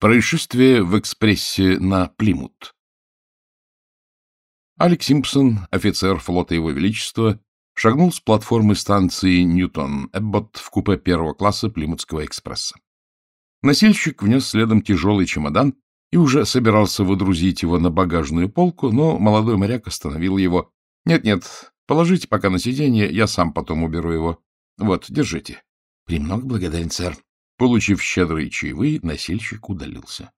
Происшествие в экспрессе на Плимут. Алекс Симпсон, офицер флота Его Величества, шагнул с платформы станции Ньютон-Эбботт в купе первого класса Плимутского экспресса. Носильщик внес следом тяжелый чемодан и уже собирался выдрузить его на багажную полку, но молодой моряк остановил его. «Нет-нет, положите пока на сиденье, я сам потом уберу его. Вот, держите». «Премного благодарен, сэр», Получив щедрые чаевые, носильщик удалился.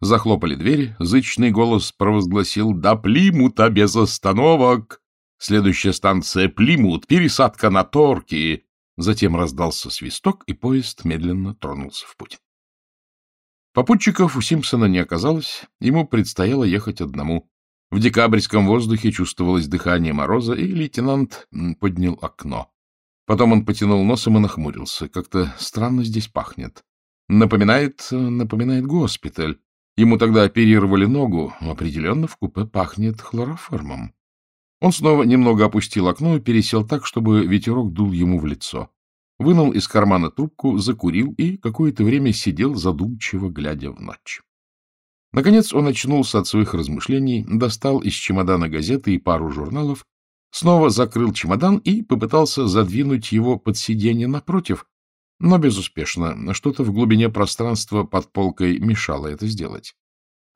Захлопали двери, зычный голос провозгласил «До Плимута без остановок!» Следующая станция Плимут, пересадка на Торки. Затем раздался свисток, и поезд медленно тронулся в путь. Попутчиков у Симпсона не оказалось, ему предстояло ехать одному. В декабрьском воздухе чувствовалось дыхание мороза, и лейтенант поднял окно. Потом он потянул носом и нахмурился. Как-то странно здесь пахнет. Напоминает, напоминает госпиталь. Ему тогда оперировали ногу. Определенно в купе пахнет хлороформом. Он снова немного опустил окно и пересел так, чтобы ветерок дул ему в лицо. Вынул из кармана трубку, закурил и какое-то время сидел задумчиво, глядя в ночь. Наконец он очнулся от своих размышлений, достал из чемодана газеты и пару журналов снова закрыл чемодан и попытался задвинуть его под сиденье напротив, но безуспешно. Что-то в глубине пространства под полкой мешало это сделать.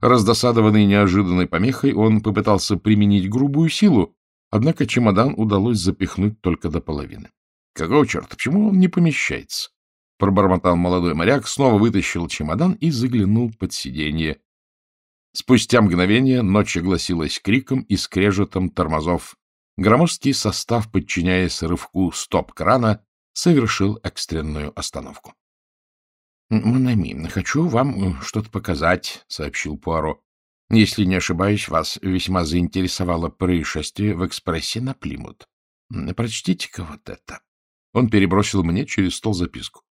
Раздосадованный неожиданной помехой, он попытался применить грубую силу, однако чемодан удалось запихнуть только до половины. — Какого черта? Почему он не помещается? — пробормотал молодой моряк, снова вытащил чемодан и заглянул под сиденье. Спустя мгновение ночь огласилась криком и скрежетом тормозов Громоздкий состав, подчиняясь рывку стоп-крана, совершил экстренную остановку. — Монами, хочу вам э, что-то показать, — сообщил Пуаро. — Если не ошибаюсь, вас весьма заинтересовало происшествие в экспрессе на Плимут. Прочтите-ка вот это. Он перебросил мне через стол записку.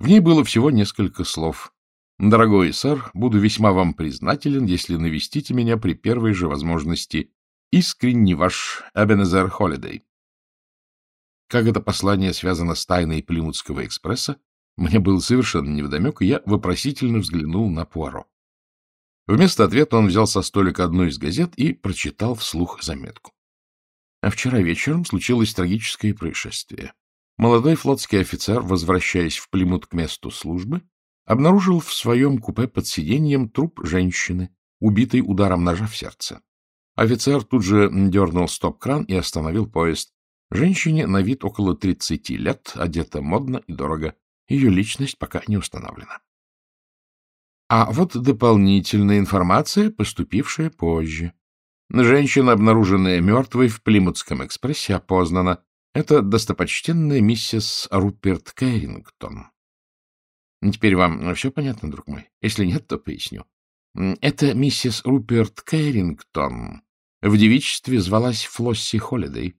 В ней было всего несколько слов. «Дорогой сэр, буду весьма вам признателен, если навестите меня при первой же возможности. Искренне ваш Эбенезер Холидей. Как это послание связано с тайной Плимутского экспресса, мне было совершенно невдомек, и я вопросительно взглянул на Пуаро. Вместо ответа он взял со столика одну из газет и прочитал вслух заметку. А вчера вечером случилось трагическое происшествие. Молодой флотский офицер, возвращаясь в Плимут к месту службы, обнаружил в своем купе под сиденьем труп женщины, убитой ударом ножа в сердце. Офицер тут же дернул стоп-кран и остановил поезд. Женщине на вид около 30 лет, одета модно и дорого. Ее личность пока не установлена. А вот дополнительная информация, поступившая позже. Женщина, обнаруженная мертвой в Плимутском экспрессе, опознана. Это достопочтенная миссис Руперт Кэррингтон. Теперь вам все понятно, друг мой? Если нет, то поясню. Это миссис Руперт Кэррингтон в девичестве звалась Флосси Холидей.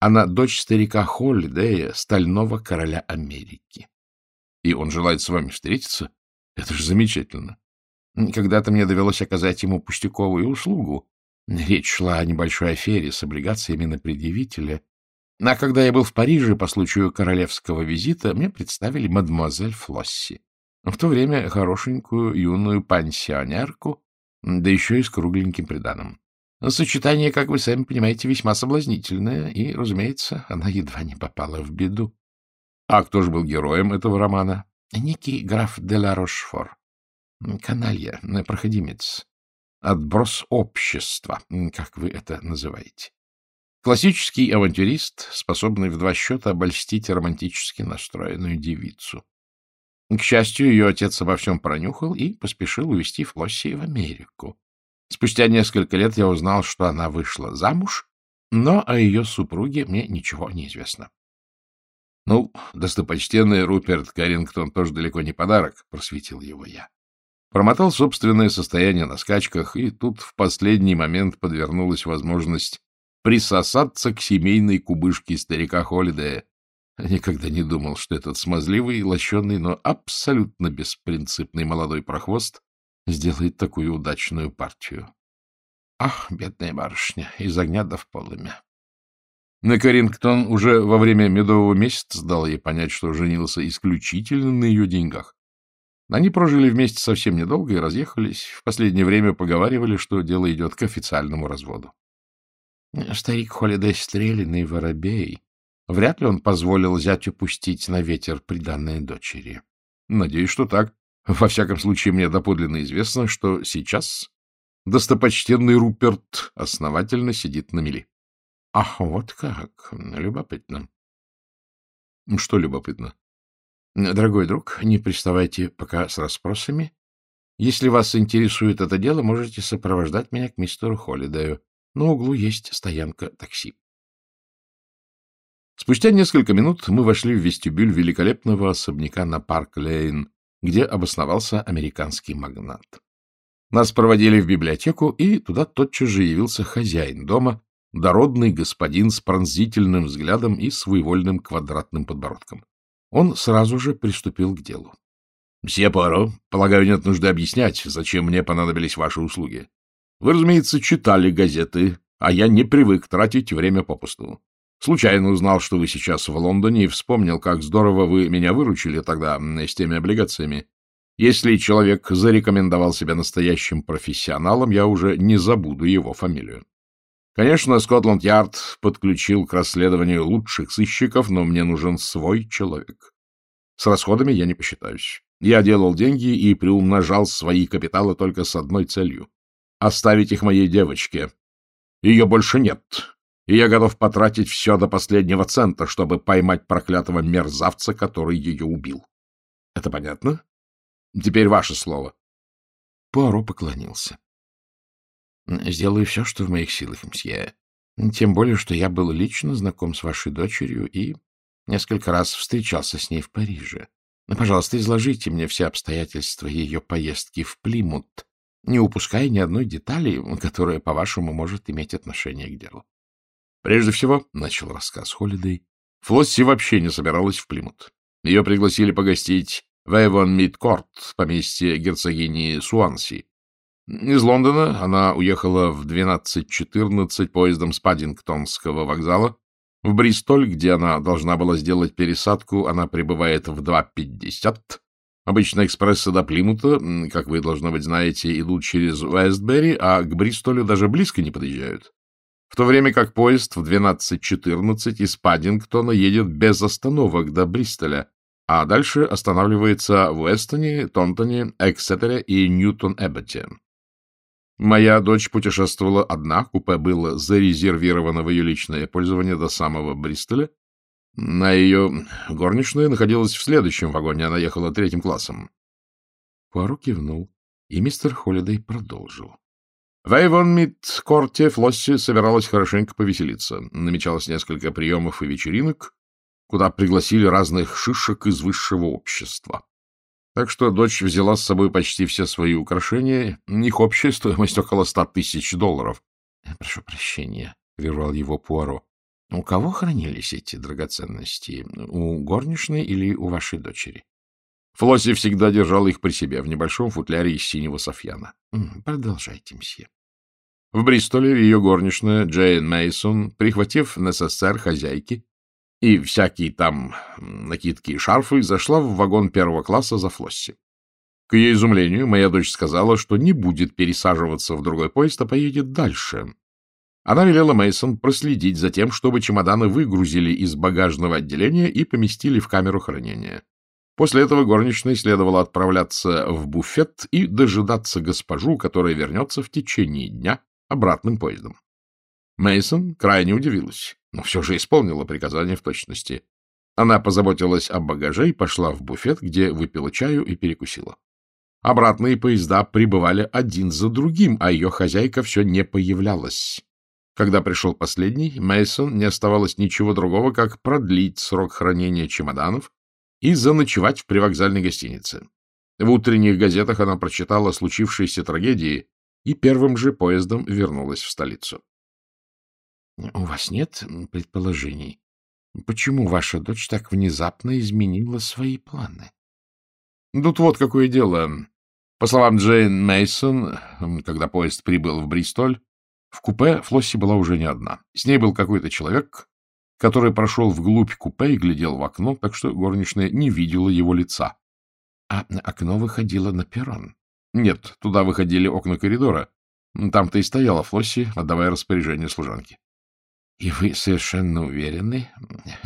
Она дочь старика Холидея, стального короля Америки. И он желает с вами встретиться? Это же замечательно. Когда-то мне довелось оказать ему пустяковую услугу. Речь шла о небольшой афере с облигациями на предъявителя. А когда я был в Париже по случаю королевского визита, мне представили мадемуазель Флосси. В то время хорошенькую юную пансионерку, да еще и с кругленьким приданым. Сочетание, как вы сами понимаете, весьма соблазнительное, и, разумеется, она едва не попала в беду. А кто же был героем этого романа? Некий граф де ла Рошфор. Каналья, проходимец. Отброс общества, как вы это называете. Классический авантюрист, способный в два счета обольстить романтически настроенную девицу. К счастью, ее отец обо всем пронюхал и поспешил увезти Флосси в Америку. Спустя несколько лет я узнал, что она вышла замуж, но о ее супруге мне ничего не известно. — Ну, достопочтенный Руперт Каррингтон тоже далеко не подарок, — просветил его я. Промотал собственное состояние на скачках, и тут в последний момент подвернулась возможность присосаться к семейной кубышке старика Холидея. Никогда не думал, что этот смазливый, лощеный, но абсолютно беспринципный молодой прохвост сделает такую удачную партию. Ах, бедная барышня, из огня до в полымя. На Карингтон уже во время медового месяца дал ей понять, что женился исключительно на ее деньгах. Они прожили вместе совсем недолго и разъехались. В последнее время поговаривали, что дело идет к официальному разводу. Старик Холидей стрелянный воробей. Вряд ли он позволил зятю пустить на ветер приданное дочери. Надеюсь, что так. Во всяком случае, мне доподлинно известно, что сейчас достопочтенный Руперт основательно сидит на мели. Ах, вот как. Любопытно. Что любопытно? Дорогой друг, не приставайте пока с расспросами. Если вас интересует это дело, можете сопровождать меня к мистеру Холидею. На углу есть стоянка такси. Спустя несколько минут мы вошли в вестибюль великолепного особняка на Парк-Лейн, где обосновался американский магнат. Нас проводили в библиотеку, и туда тотчас же явился хозяин дома, дородный господин с пронзительным взглядом и своевольным квадратным подбородком. Он сразу же приступил к делу. — Мсье Пуаро, полагаю, нет нужды объяснять, зачем мне понадобились ваши услуги. Вы, разумеется, читали газеты, а я не привык тратить время попусту. Случайно узнал, что вы сейчас в Лондоне, и вспомнил, как здорово вы меня выручили тогда с теми облигациями. Если человек зарекомендовал себя настоящим профессионалом, я уже не забуду его фамилию. Конечно, Скотланд-Ярд подключил к расследованию лучших сыщиков, но мне нужен свой человек. С расходами я не посчитаюсь. Я делал деньги и приумножал свои капиталы только с одной целью — оставить их моей девочке. Ее больше нет, и я готов потратить все до последнего цента, чтобы поймать проклятого мерзавца, который ее убил. Это понятно? Теперь ваше слово. Пуаро поклонился. — Сделаю все, что в моих силах, мсье. Тем более, что я был лично знаком с вашей дочерью и несколько раз встречался с ней в Париже. Но, пожалуйста, изложите мне все обстоятельства ее поездки в Плимут, не упуская ни одной детали, которая, по-вашему, может иметь отношение к делу. Прежде всего, — начал рассказ Холидей, — Флосси вообще не собиралась в Плимут. Ее пригласили погостить в Эвон Мидкорт, поместье герцогини Суанси. Из Лондона она уехала в 12.14 поездом с Паддингтонского вокзала. В Бристоль, где она должна была сделать пересадку, она прибывает в 2.50. Обычно экспрессы до Плимута, как вы, должно быть, знаете, идут через Уэстбери, а к Бристолю даже близко не подъезжают. В то время как поезд в 12.14 из Паддингтона едет без остановок до Бристоля, а дальше останавливается в Уэстоне, Тонтоне, Эксетере и Ньютон-Эбботе. Моя дочь путешествовала одна, купе было зарезервировано в ее личное пользование до самого Бристоля. На ее горничная находилась в следующем вагоне, она ехала третьим классом. Пуаро кивнул, и мистер Холидей продолжил. В Эйвон-Мид-Корте Флосси собиралась хорошенько повеселиться. Намечалось несколько приемов и вечеринок, куда пригласили разных шишек из высшего общества. Так что дочь взяла с собой почти все свои украшения, их общая стоимость около ста тысяч долларов. — Прошу прощения, — прервал его Пуаро. — У кого хранились эти драгоценности? У горничной или у вашей дочери? Флосси всегда держала их при себе в небольшом футляре из синего софьяна. — Продолжайте, мсье. В Бристоле ее горничная Джейн Мейсон, прихватив НССР хозяйки, и всякие там накидки и шарфы, зашла в вагон первого класса за Флосси. К ее изумлению, моя дочь сказала, что не будет пересаживаться в другой поезд, а поедет дальше. Она велела Мейсон проследить за тем, чтобы чемоданы выгрузили из багажного отделения и поместили в камеру хранения. После этого горничной следовало отправляться в буфет и дожидаться госпожу, которая вернется в течение дня обратным поездом. Мейсон крайне удивилась, но все же исполнила приказание в точности. Она позаботилась о багаже и пошла в буфет, где выпила чаю и перекусила. Обратные поезда прибывали один за другим, а ее хозяйка все не появлялась. Когда пришел последний, Мейсон не оставалось ничего другого, как продлить срок хранения чемоданов и заночевать в привокзальной гостинице. В утренних газетах она прочитала о случившейся трагедии и первым же поездом вернулась в столицу. — У вас нет предположений, почему ваша дочь так внезапно изменила свои планы? — Тут вот какое дело. По словам Джейн Мейсон, когда поезд прибыл в Бристоль, в купе Флосси была уже не одна. С ней был какой-то человек, который прошел вглубь купе и глядел в окно, так что горничная не видела его лица. — А окно выходило на перрон? — Нет, туда выходили окна коридора. Там-то и стояла Флосси, отдавая распоряжение служанке. — И вы совершенно уверены?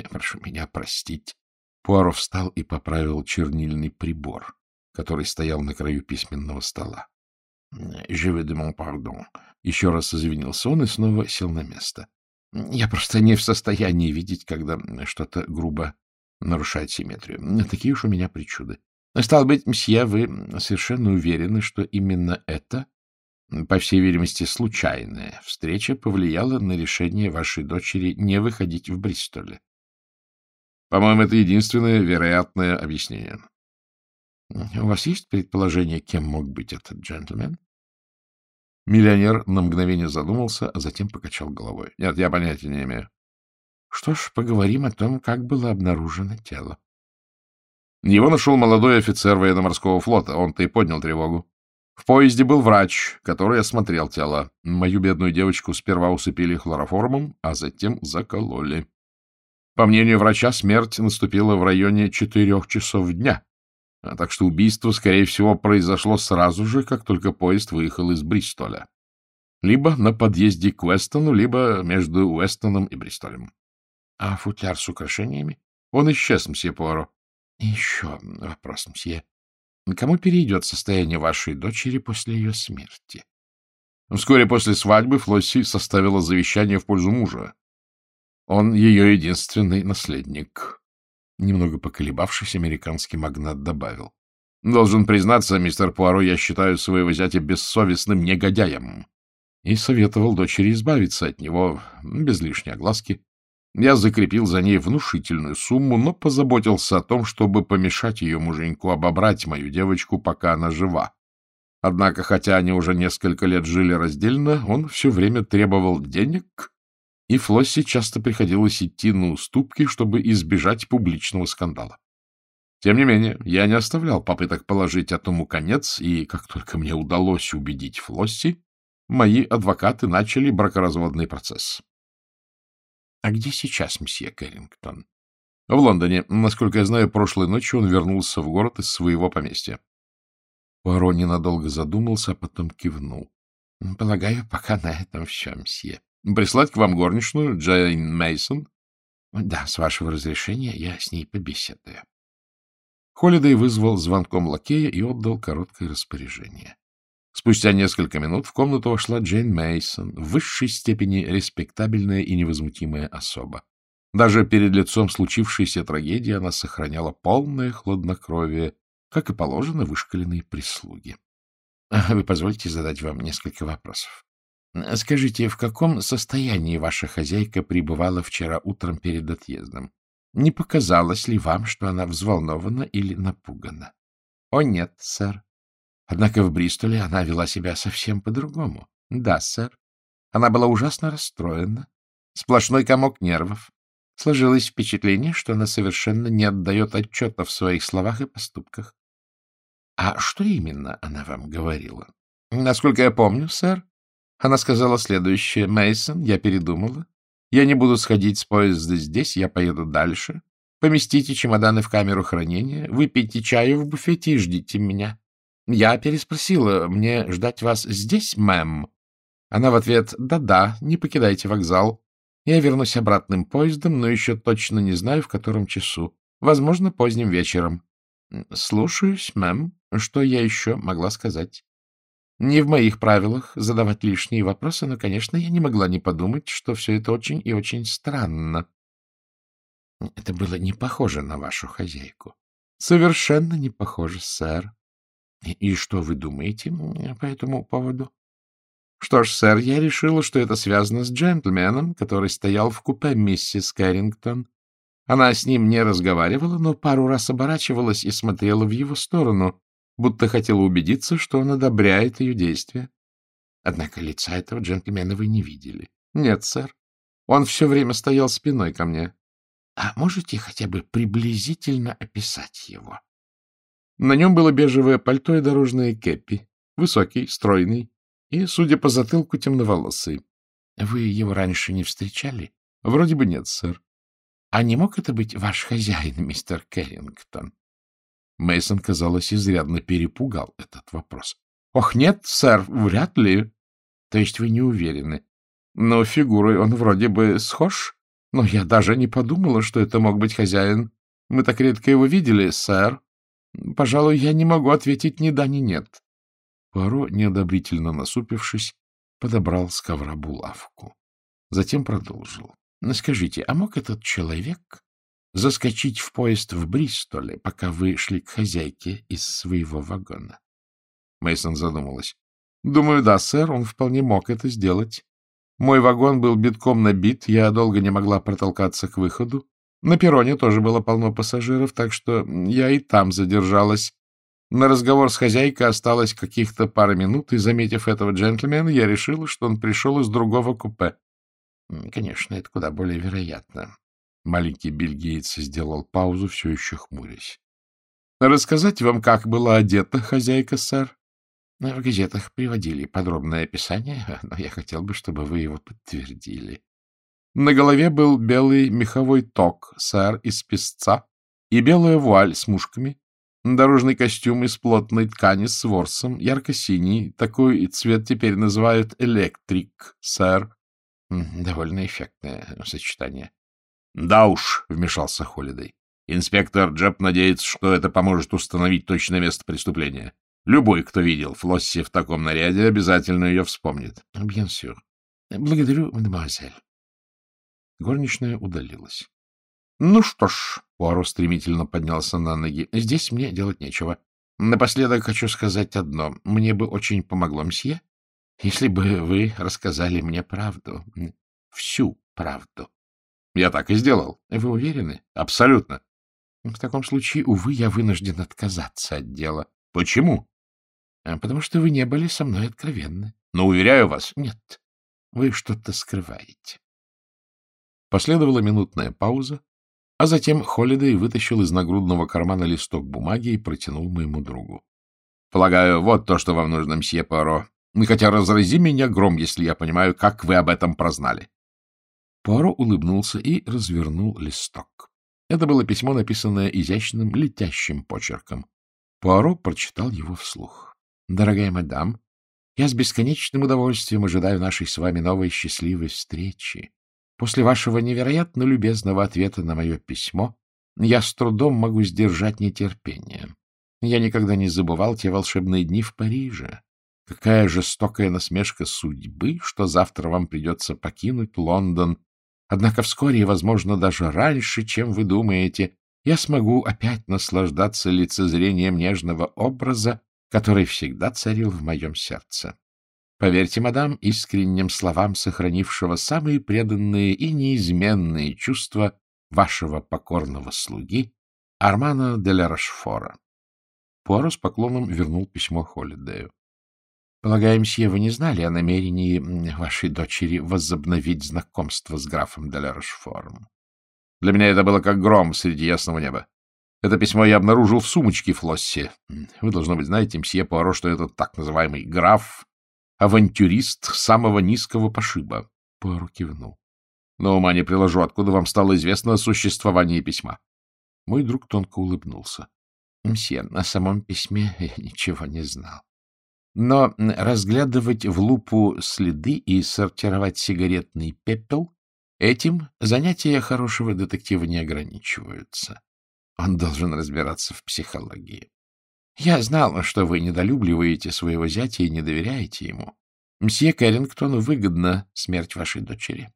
Прошу меня простить. Пуаро встал и поправил чернильный прибор, который стоял на краю письменного стола. — Je veux de pardon. Еще раз извинился он и снова сел на место. — Я просто не в состоянии видеть, когда что-то грубо нарушает симметрию. Такие уж у меня причуды. Стало быть, мсье, вы совершенно уверены, что именно это по всей видимости, случайная встреча повлияла на решение вашей дочери не выходить в Бристоле. По-моему, это единственное вероятное объяснение. У вас есть предположение, кем мог быть этот джентльмен? Миллионер на мгновение задумался, а затем покачал головой. Нет, я понятия не имею. Что ж, поговорим о том, как было обнаружено тело. Его нашел молодой офицер военно-морского флота. Он-то и поднял тревогу. В поезде был врач, который осмотрел тело. Мою бедную девочку сперва усыпили хлороформом, а затем закололи. По мнению врача, смерть наступила в районе четырех часов дня. А так что убийство, скорее всего, произошло сразу же, как только поезд выехал из Бристоля. Либо на подъезде к Уэстону, либо между Уэстоном и Бристолем. А футляр с украшениями? Он исчез, мсье Пуаро. — Еще вопрос, мсье. Кому перейдет состояние вашей дочери после ее смерти? Вскоре после свадьбы Флосси составила завещание в пользу мужа. Он ее единственный наследник. Немного поколебавшись, американский магнат добавил. Должен признаться, мистер Пуаро, я считаю своего зятя бессовестным негодяем. И советовал дочери избавиться от него без лишней огласки я закрепил за ней внушительную сумму, но позаботился о том, чтобы помешать ее муженьку обобрать мою девочку, пока она жива. Однако, хотя они уже несколько лет жили раздельно, он все время требовал денег, и Флосси часто приходилось идти на уступки, чтобы избежать публичного скандала. Тем не менее, я не оставлял попыток положить этому конец, и как только мне удалось убедить Флосси, мои адвокаты начали бракоразводный процесс. — А где сейчас мсье Кэррингтон? — В Лондоне. Насколько я знаю, прошлой ночью он вернулся в город из своего поместья. Пуаро ненадолго задумался, а потом кивнул. — Полагаю, пока на этом все, мсье. — Прислать к вам горничную Джейн Мейсон? Да, с вашего разрешения я с ней побеседую. Холидей вызвал звонком лакея и отдал короткое распоряжение. Спустя несколько минут в комнату вошла Джейн Мейсон, в высшей степени респектабельная и невозмутимая особа. Даже перед лицом случившейся трагедии она сохраняла полное хладнокровие, как и положено вышкаленной прислуги. — Вы позвольте задать вам несколько вопросов. Скажите, в каком состоянии ваша хозяйка пребывала вчера утром перед отъездом? Не показалось ли вам, что она взволнована или напугана? — О, нет, сэр. Однако в Бристоле она вела себя совсем по-другому. Да, сэр. Она была ужасно расстроена. Сплошной комок нервов. Сложилось впечатление, что она совершенно не отдает отчета в своих словах и поступках. А что именно она вам говорила? Насколько я помню, сэр, она сказала следующее. Мейсон, я передумала. Я не буду сходить с поезда здесь, я поеду дальше. Поместите чемоданы в камеру хранения, выпейте чаю в буфете и ждите меня. Я переспросила, мне ждать вас здесь, мэм? Она в ответ, да-да, не покидайте вокзал. Я вернусь обратным поездом, но еще точно не знаю, в котором часу. Возможно, поздним вечером. Слушаюсь, мэм. Что я еще могла сказать? Не в моих правилах задавать лишние вопросы, но, конечно, я не могла не подумать, что все это очень и очень странно. Это было не похоже на вашу хозяйку. Совершенно не похоже, сэр. — И что вы думаете по этому поводу? — Что ж, сэр, я решила, что это связано с джентльменом, который стоял в купе миссис Кэррингтон. Она с ним не разговаривала, но пару раз оборачивалась и смотрела в его сторону, будто хотела убедиться, что он одобряет ее действия. Однако лица этого джентльмена вы не видели. — Нет, сэр. Он все время стоял спиной ко мне. — А можете хотя бы приблизительно описать его? — на нем было бежевое пальто и дорожные кепи. Высокий, стройный и, судя по затылку, темноволосый. Вы его раньше не встречали? Вроде бы нет, сэр. А не мог это быть ваш хозяин, мистер Керрингтон? Мейсон, казалось, изрядно перепугал этот вопрос. — Ох, нет, сэр, вряд ли. — То есть вы не уверены? Но фигурой он вроде бы схож. Но я даже не подумала, что это мог быть хозяин. Мы так редко его видели, сэр. Пожалуй, я не могу ответить ни да, ни нет. Пуаро, неодобрительно насупившись, подобрал с ковра булавку. Затем продолжил. — Скажите, а мог этот человек заскочить в поезд в Бристоле, пока вы шли к хозяйке из своего вагона? Мейсон задумалась. — Думаю, да, сэр, он вполне мог это сделать. Мой вагон был битком набит, я долго не могла протолкаться к выходу. На перроне тоже было полно пассажиров, так что я и там задержалась. На разговор с хозяйкой осталось каких-то пара минут, и, заметив этого джентльмена, я решила, что он пришел из другого купе. Конечно, это куда более вероятно. Маленький бельгиец сделал паузу, все еще хмурясь. — Рассказать вам, как была одета хозяйка, сэр? В газетах приводили подробное описание, но я хотел бы, чтобы вы его подтвердили. На голове был белый меховой ток, сэр, из песца, и белая вуаль с мушками, дорожный костюм из плотной ткани с ворсом, ярко-синий, такой цвет теперь называют электрик, сэр. Довольно эффектное сочетание. — Да уж, — вмешался Холидей. Инспектор Джеб надеется, что это поможет установить точное место преступления. Любой, кто видел Флосси в таком наряде, обязательно ее вспомнит. — sûr. Благодарю, мадемуазель. Горничная удалилась. — Ну что ж, — Пуаро стремительно поднялся на ноги, — здесь мне делать нечего. Напоследок хочу сказать одно. Мне бы очень помогло, мсье, если бы вы рассказали мне правду. Всю правду. — Я так и сделал. — Вы уверены? — Абсолютно. — В таком случае, увы, я вынужден отказаться от дела. — Почему? А, — Потому что вы не были со мной откровенны. — Но, уверяю вас... — Нет, вы что-то скрываете. Последовала минутная пауза, а затем Холидей вытащил из нагрудного кармана листок бумаги и протянул моему другу. — Полагаю, вот то, что вам нужно, мсье Пуаро. Хотя разрази меня гром, если я понимаю, как вы об этом прознали. Пуаро улыбнулся и развернул листок. Это было письмо, написанное изящным летящим почерком. Пуаро прочитал его вслух. Дорогая мадам, я с бесконечным удовольствием ожидаю нашей с вами новой счастливой встречи. После вашего невероятно любезного ответа на мое письмо я с трудом могу сдержать нетерпение. Я никогда не забывал те волшебные дни в Париже. Какая жестокая насмешка судьбы, что завтра вам придется покинуть Лондон. Однако вскоре, возможно, даже раньше, чем вы думаете, я смогу опять наслаждаться лицезрением нежного образа, который всегда царил в моем сердце. Поверьте, мадам, искренним словам сохранившего самые преданные и неизменные чувства вашего покорного слуги Армана де ля Рашфора. Пуаро с поклоном вернул письмо Холидею. — Полагаю, мсье, вы не знали о намерении вашей дочери возобновить знакомство с графом де ля Рашфором? Для меня это было как гром среди ясного неба. Это письмо я обнаружил в сумочке Флосси. Вы, должно быть, знаете, мсье Пуаро, что это так называемый граф, авантюрист самого низкого пошиба. Пуаро кивнул. Но ума не приложу, откуда вам стало известно о существовании письма. Мой друг тонко улыбнулся. Мсье, на самом письме я ничего не знал. Но разглядывать в лупу следы и сортировать сигаретный пепел — этим занятия хорошего детектива не ограничиваются. Он должен разбираться в психологии. Я знал, что вы недолюбливаете своего зятя и не доверяете ему. Мсье Кэррингтону выгодна смерть вашей дочери.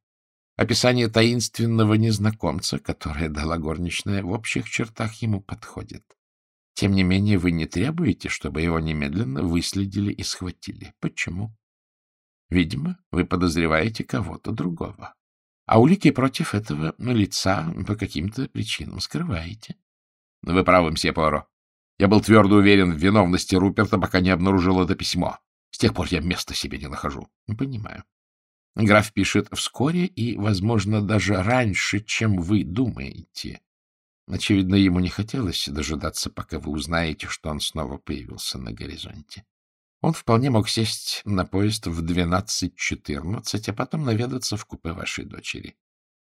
Описание таинственного незнакомца, которое дала горничная, в общих чертах ему подходит. Тем не менее, вы не требуете, чтобы его немедленно выследили и схватили. Почему? Видимо, вы подозреваете кого-то другого. А улики против этого лица по каким-то причинам скрываете. — Вы правы, мсье Пуаро. Я был твердо уверен в виновности Руперта, пока не обнаружил это письмо. С тех пор я места себе не нахожу. — Понимаю. Граф пишет вскоре и, возможно, даже раньше, чем вы думаете. Очевидно, ему не хотелось дожидаться, пока вы узнаете, что он снова появился на горизонте. Он вполне мог сесть на поезд в 12.14, а потом наведаться в купе вашей дочери.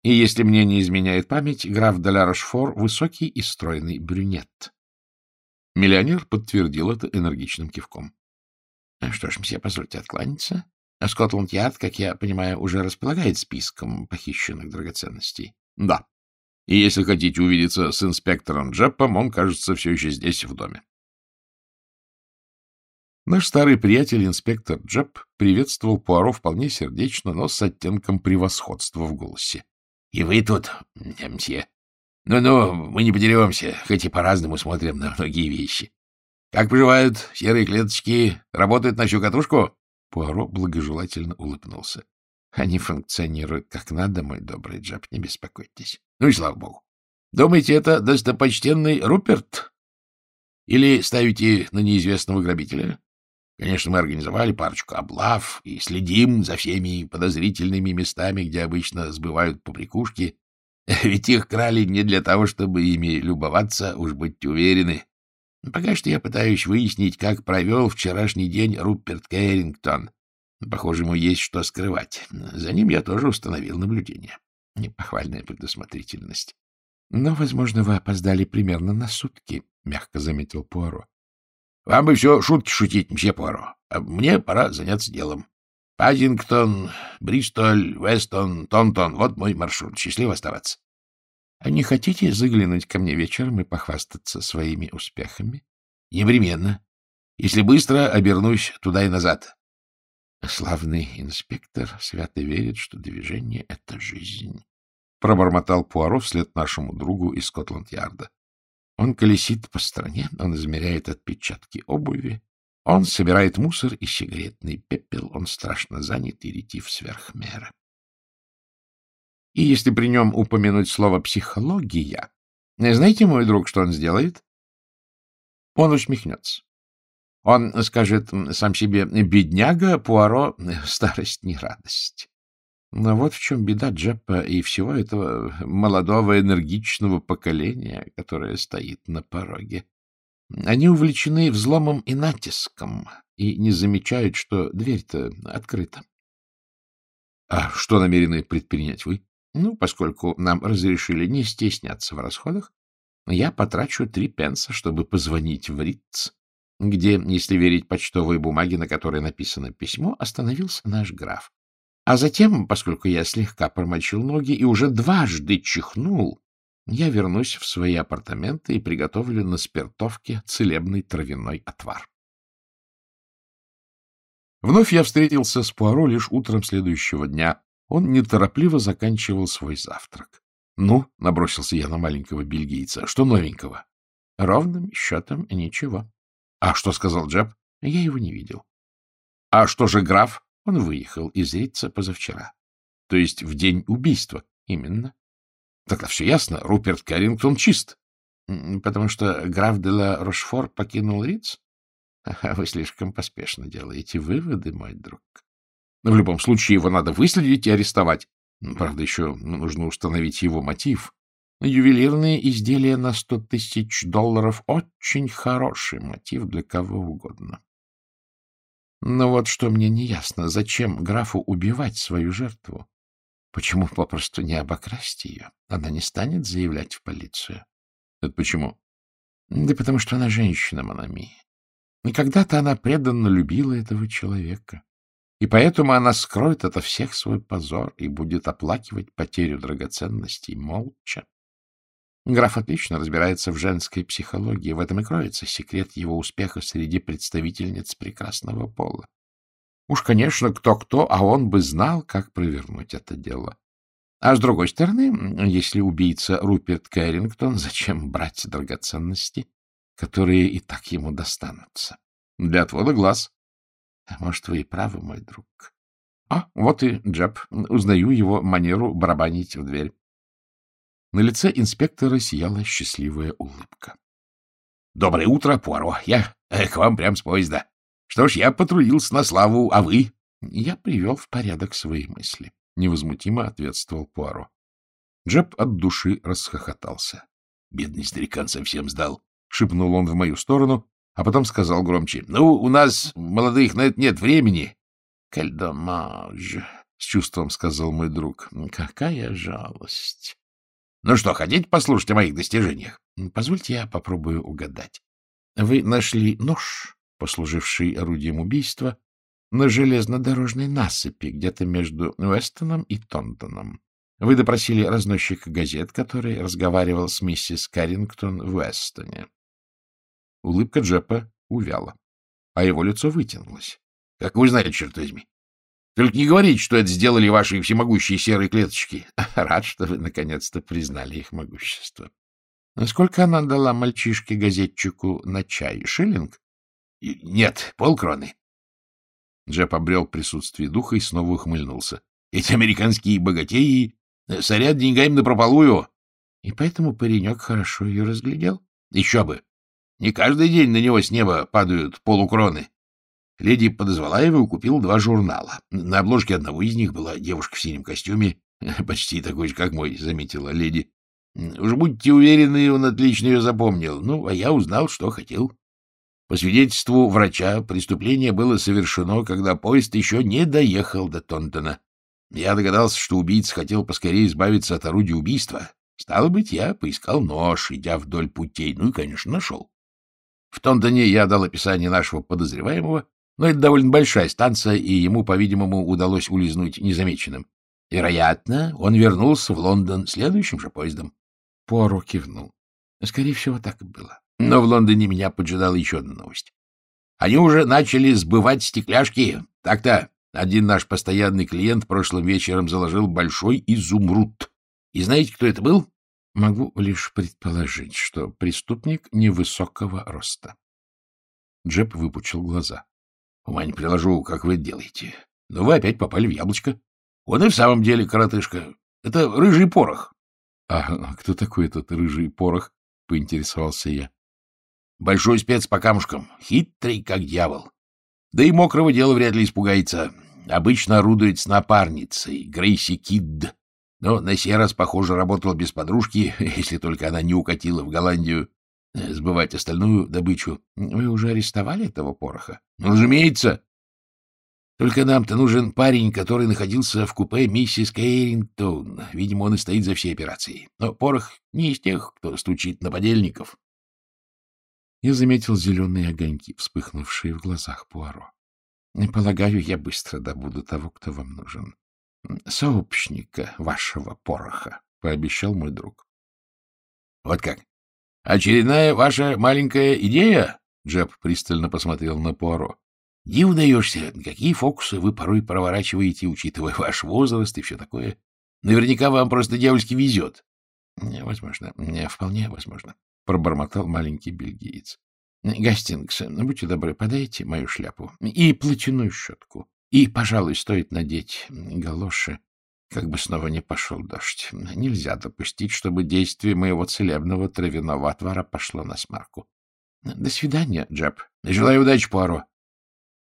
И если мне не изменяет память, граф де Ла высокий и стройный брюнет. Миллионер подтвердил это энергичным кивком. — Что ж, мсье, позвольте откланяться. Скотланд-Ярд, как я понимаю, уже располагает списком похищенных драгоценностей. — Да. И если хотите увидеться с инспектором Джеппом, он, кажется, все еще здесь, в доме. Наш старый приятель, инспектор Джепп, приветствовал Пуаро вполне сердечно, но с оттенком превосходства в голосе. — И вы тут, мсье? Ну-ну, мы не подеремся, хоть и по-разному смотрим на многие вещи. Как поживают серые клеточки? Работают на всю катушку? Пуаро благожелательно улыбнулся. — Они функционируют как надо, мой добрый Джеб, не беспокойтесь. Ну и слава богу. Думаете, это достопочтенный Руперт? Или ставите на неизвестного грабителя? Конечно, мы организовали парочку облав и следим за всеми подозрительными местами, где обычно сбывают побрякушки. Ведь их крали не для того, чтобы ими любоваться, уж будьте уверены. Пока что я пытаюсь выяснить, как провел вчерашний день Руперт Кэррингтон. Похоже, ему есть что скрывать. За ним я тоже установил наблюдение. Непохвальная предусмотрительность. Но, возможно, вы опоздали примерно на сутки, — мягко заметил Пуаро. — Вам бы все шутки шутить, мсье Пуаро. А мне пора заняться делом. Паддингтон, Бристоль, Вестон, Тонтон — вот мой маршрут. Счастливо оставаться. — А не хотите заглянуть ко мне вечером и похвастаться своими успехами? — Непременно. Если быстро, обернусь туда и назад. Славный инспектор свято верит, что движение — это жизнь. Пробормотал Пуаро вслед нашему другу из Скотланд-Ярда. Он колесит по стране, он измеряет отпечатки обуви, он собирает мусор и сигаретный пепел, он страшно занят и ретив сверх меры. И если при нем упомянуть слово «психология», знаете, мой друг, что он сделает? Он усмехнется. Он скажет сам себе «бедняга, Пуаро, старость не радость». Но вот в чем беда Джеппа и всего этого молодого энергичного поколения, которое стоит на пороге. Они увлечены взломом и натиском и не замечают, что дверь-то открыта. — А что намерены предпринять вы? Ну, поскольку нам разрешили не стесняться в расходах, я потрачу три пенса, чтобы позвонить в Риц, где, если верить почтовой бумаге, на которой написано письмо, остановился наш граф. А затем, поскольку я слегка промочил ноги и уже дважды чихнул, я вернусь в свои апартаменты и приготовлю на спиртовке целебный травяной отвар. Вновь я встретился с Пуаро лишь утром следующего дня. Он неторопливо заканчивал свой завтрак. — Ну, — набросился я на маленького бельгийца, — что новенького? — Ровным счетом ничего. — А что сказал Джеб? — Я его не видел. — А что же граф? Он выехал из Рица позавчера. То есть в день убийства. Именно. Тогда все ясно. Руперт Кэррингтон чист. Потому что граф де ла Рошфор покинул Риц? Вы слишком поспешно делаете выводы, мой друг. В любом случае его надо выследить и арестовать. Правда, еще нужно установить его мотив. Ювелирные изделия на сто тысяч долларов — очень хороший мотив для кого угодно. Но вот что мне не ясно, зачем графу убивать свою жертву? Почему попросту не обокрасть ее? Она не станет заявлять в полицию. Это почему? Да потому что она женщина, Монами. И когда-то она преданно любила этого человека. И поэтому она скроет это всех свой позор и будет оплакивать потерю драгоценностей молча. Граф отлично разбирается в женской психологии. В этом и кроется секрет его успеха среди представительниц прекрасного пола. Уж, конечно, кто-кто, а он бы знал, как провернуть это дело. А с другой стороны, если убийца Руперт Кэррингтон, зачем брать драгоценности, которые и так ему достанутся? Для отвода глаз. Может, вы и правы, мой друг. А, вот и Джеб. Узнаю его манеру барабанить в дверь. На лице инспектора сияла счастливая улыбка. — Доброе утро, Пуаро. Я э, к вам прям с поезда. Что ж, я потрудился на славу, а вы? Я привел в порядок свои мысли. Невозмутимо ответствовал Пуаро. Джеб от души расхохотался. — Бедный старикан совсем сдал. — шепнул он в мою сторону, а потом сказал громче. — Ну, у нас, молодых, на это нет времени. — Кальдомаж, — с чувством сказал мой друг. — Какая жалость. Ну что, хотите послушать о моих достижениях? Позвольте я попробую угадать. Вы нашли нож, послуживший орудием убийства, на железнодорожной насыпи, где-то между Уэстоном и Тонтоном. Вы допросили разносчика газет, который разговаривал с миссис Каррингтон в Уэстоне. Улыбка Джепа увяла, а его лицо вытянулось. — Как вы знаете, черт возьми. Только не говорите, что это сделали ваши всемогущие серые клеточки. Рад, что вы наконец-то признали их могущество. Сколько она дала мальчишке-газетчику на чай? Шиллинг? Нет, полкроны. Джеб обрел присутствие духа и снова ухмыльнулся. Эти американские богатеи сорят деньгами напропалую. И поэтому паренек хорошо ее разглядел? Еще бы. Не каждый день на него с неба падают полукроны. Леди подозвала его и купила два журнала. На обложке одного из них была девушка в синем костюме, почти такой же, как мой, заметила леди. Уж будьте уверены, он отлично ее запомнил. Ну, а я узнал, что хотел. По свидетельству врача, преступление было совершено, когда поезд еще не доехал до Тонтона. Я догадался, что убийца хотел поскорее избавиться от орудия убийства. Стало быть, я поискал нож, идя вдоль путей, ну и, конечно, нашел. В Тонтоне я дал описание нашего подозреваемого, но это довольно большая станция, и ему, по-видимому, удалось улизнуть незамеченным. Вероятно, он вернулся в Лондон следующим же поездом. Пуаро кивнул. Скорее всего, так и было. Но в Лондоне меня поджидала еще одна новость. Они уже начали сбывать стекляшки. Так-то один наш постоянный клиент прошлым вечером заложил большой изумруд. И знаете, кто это был? Могу лишь предположить, что преступник невысокого роста. Джеб выпучил глаза. — Ума не приложу, как вы это делаете. Но вы опять попали в яблочко. Он и в самом деле коротышка. Это рыжий порох. — А кто такой этот рыжий порох? — поинтересовался я. — Большой спец по камушкам, хитрый, как дьявол. Да и мокрого дела вряд ли испугается. Обычно орудует с напарницей, Грейси Кидд. Но на сей раз, похоже, работал без подружки, если только она не укатила в Голландию э, сбывать остальную добычу. Вы уже арестовали этого пороха? Ну, разумеется. Только нам-то нужен парень, который находился в купе миссис Кейрингтон. Видимо, он и стоит за всей операцией. Но порох не из тех, кто стучит на подельников. Я заметил зеленые огоньки, вспыхнувшие в глазах Пуаро. Полагаю, я быстро добуду того, кто вам нужен. Сообщника вашего пороха, — пообещал мой друг. — Вот как? Очередная ваша маленькая идея? Джеб пристально посмотрел на Пуаро. — Не удаешься. Какие фокусы вы порой проворачиваете, учитывая ваш возраст и все такое. Наверняка вам просто дьявольски везет. — Возможно. Вполне возможно, — пробормотал маленький бельгиец. — Гастингс, будьте добры, подайте мою шляпу и платяную щетку. И, пожалуй, стоит надеть галоши, как бы снова не пошел дождь. Нельзя допустить, чтобы действие моего целебного травяного отвара пошло насмарку. До свидания, Джеб. Желаю удачи, Пуаро.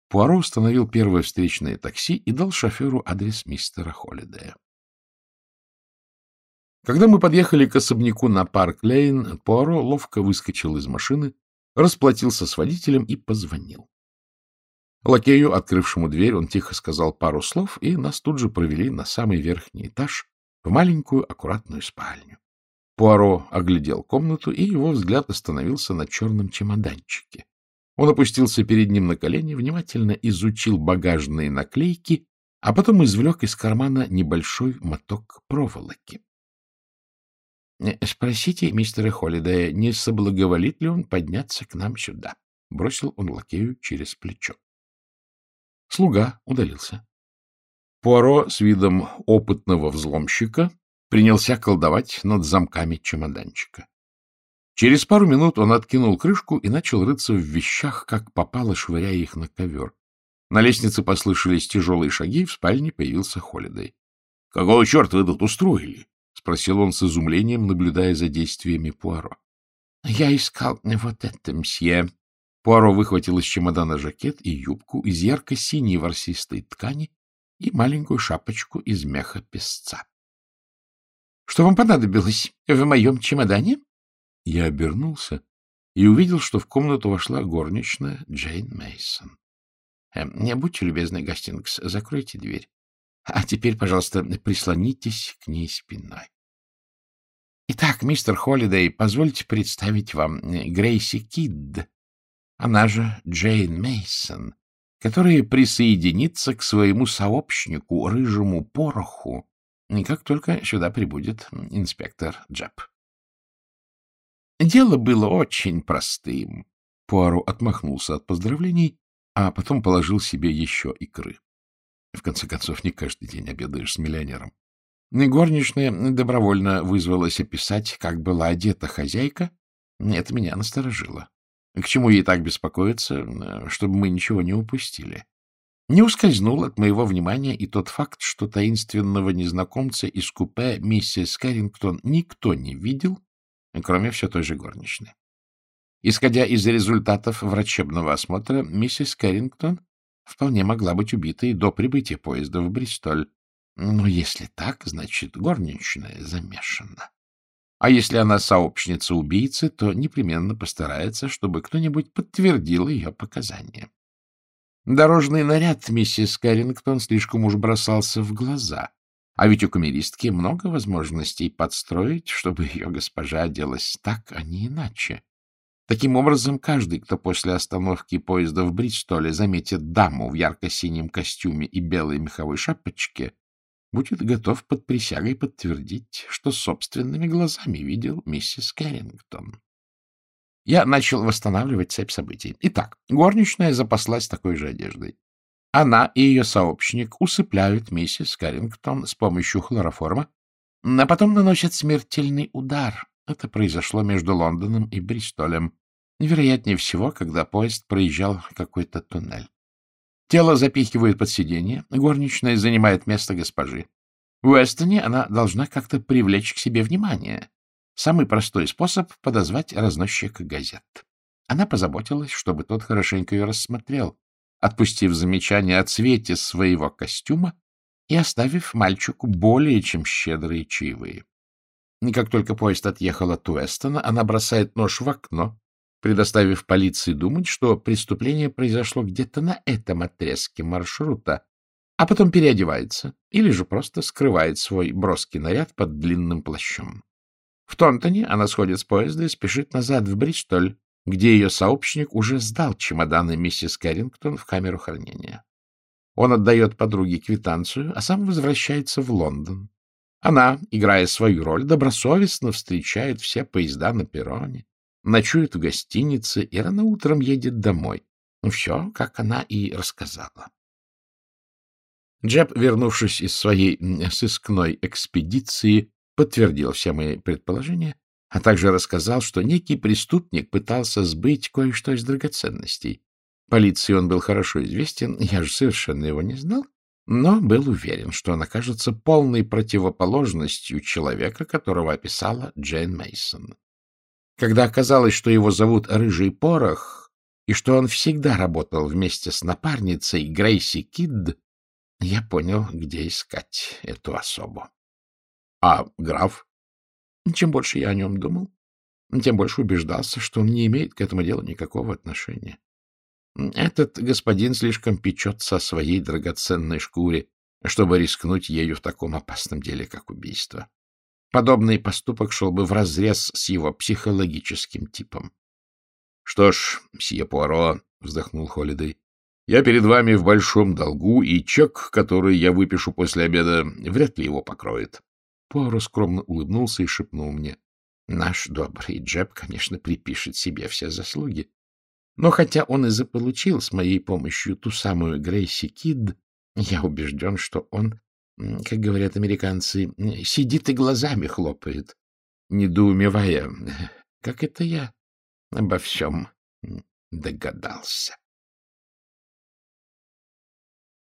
Пуаро остановил первое встречное такси и дал шоферу адрес мистера Холлидея. Когда мы подъехали к особняку на Парк-Лейн, Пуаро ловко выскочил из машины, расплатился с водителем и позвонил. Лакею, открывшему дверь, он тихо сказал пару слов, и нас тут же провели на самый верхний этаж, в маленькую аккуратную спальню. Пуаро оглядел комнату, и его взгляд остановился на черном чемоданчике. Он опустился перед ним на колени, внимательно изучил багажные наклейки, а потом извлек из кармана небольшой моток проволоки. — Спросите мистера Холлидея, не соблаговолит ли он подняться к нам сюда? — бросил он лакею через плечо. Слуга удалился. Пуаро с видом опытного взломщика принялся колдовать над замками чемоданчика. Через пару минут он откинул крышку и начал рыться в вещах, как попало, швыряя их на ковер. На лестнице послышались тяжелые шаги, и в спальне появился Холидей. — Какого черта вы тут устроили? — спросил он с изумлением, наблюдая за действиями Пуаро. — Я искал вот это, мсье. Пуаро выхватил из чемодана жакет и юбку из ярко-синей ворсистой ткани и маленькую шапочку из меха песца. — Что вам понадобилось в моем чемодане? Я обернулся и увидел, что в комнату вошла горничная Джейн Мейсон. Эм, — Будьте любезны, Гастингс, закройте дверь. А теперь, пожалуйста, прислонитесь к ней спиной. Итак, мистер Холлидей, позвольте представить вам э, Грейси Кидд, она же Джейн Мейсон, которая присоединится к своему сообщнику, рыжему пороху, как только сюда прибудет инспектор Джеб. Дело было очень простым. Пуару отмахнулся от поздравлений, а потом положил себе еще икры. В конце концов, не каждый день обедаешь с миллионером. Горничная добровольно вызвалась описать, как была одета хозяйка. Это меня насторожило. К чему ей так беспокоиться, чтобы мы ничего не упустили? Не ускользнул от моего внимания и тот факт, что таинственного незнакомца из купе миссис Кэррингтон никто не видел, кроме все той же горничной. Исходя из результатов врачебного осмотра, миссис Кэррингтон вполне могла быть убитой до прибытия поезда в Бристоль. Но если так, значит, горничная замешана. А если она сообщница убийцы, то непременно постарается, чтобы кто-нибудь подтвердил ее показания. Дорожный наряд миссис Кэррингтон слишком уж бросался в глаза, а ведь у камеристки много возможностей подстроить, чтобы ее госпожа оделась так, а не иначе. Таким образом, каждый, кто после остановки поезда в Бристоле заметит даму в ярко-синем костюме и белой меховой шапочке, будет готов под присягой подтвердить, что собственными глазами видел миссис Кэррингтон. Я начал восстанавливать цепь событий. Итак, горничная запаслась такой же одеждой. Она и ее сообщник усыпляют миссис Кэррингтон с помощью хлороформа, а потом наносят смертельный удар, это произошло между Лондоном и Бристолем. Вероятнее всего, когда поезд проезжал какой-то туннель. Тело запихивают под сиденье, горничная занимает место госпожи. В Эстоне она должна как-то привлечь к себе внимание. Самый простой способ — подозвать разносчика газет. Она позаботилась, чтобы тот хорошенько ее рассмотрел, отпустив замечание о цвете своего костюма и оставив мальчику более чем щедрые чаевые. Как только поезд отъехал от Уэстона, она бросает нож в окно, предоставив полиции думать, что преступление произошло где-то на этом отрезке маршрута, а потом переодевается или же просто скрывает свой броский наряд под длинным плащом. В Тонтоне она сходит с поезда и спешит назад в Бристоль, где ее сообщник уже сдал чемоданы миссис Кэррингтон в камеру хранения. Он отдает подруге квитанцию, а сам возвращается в Лондон. Она, играя свою роль, добросовестно встречает все поезда на перроне, ночует в гостинице и рано утром едет домой. Ну, все, как она и рассказала. Джеб, вернувшись из своей сыскной экспедиции, подтвердил все мои предположения, а также рассказал, что некий преступник пытался сбыть кое-что из драгоценностей. Полиции он был хорошо известен, я же совершенно его не знал, но был уверен, что он окажется полной противоположностью человека, которого описала Джейн Мейсон. Когда оказалось, что его зовут Рыжий Порох, и что он всегда работал вместе с напарницей Грейси Кидд, я понял, где искать эту особу. А граф? Чем больше я о нем думал, тем больше убеждался, что он не имеет к этому делу никакого отношения. Этот господин слишком печется о своей драгоценной шкуре, чтобы рискнуть ею в таком опасном деле, как убийство. Подобный поступок шел бы вразрез с его психологическим типом. — Что ж, мсье Пуаро, — вздохнул Холидей, — я перед вами в большом долгу, и чек, который я выпишу после обеда, вряд ли его покроет. Пуаро скромно улыбнулся и шепнул мне. — Наш добрый Джеб, конечно, припишет себе все заслуги, но хотя он и заполучил с моей помощью ту самую Грейси Кид, я убежден, что он, как говорят американцы, сидит и глазами хлопает, недоумевая, как это я обо всем догадался.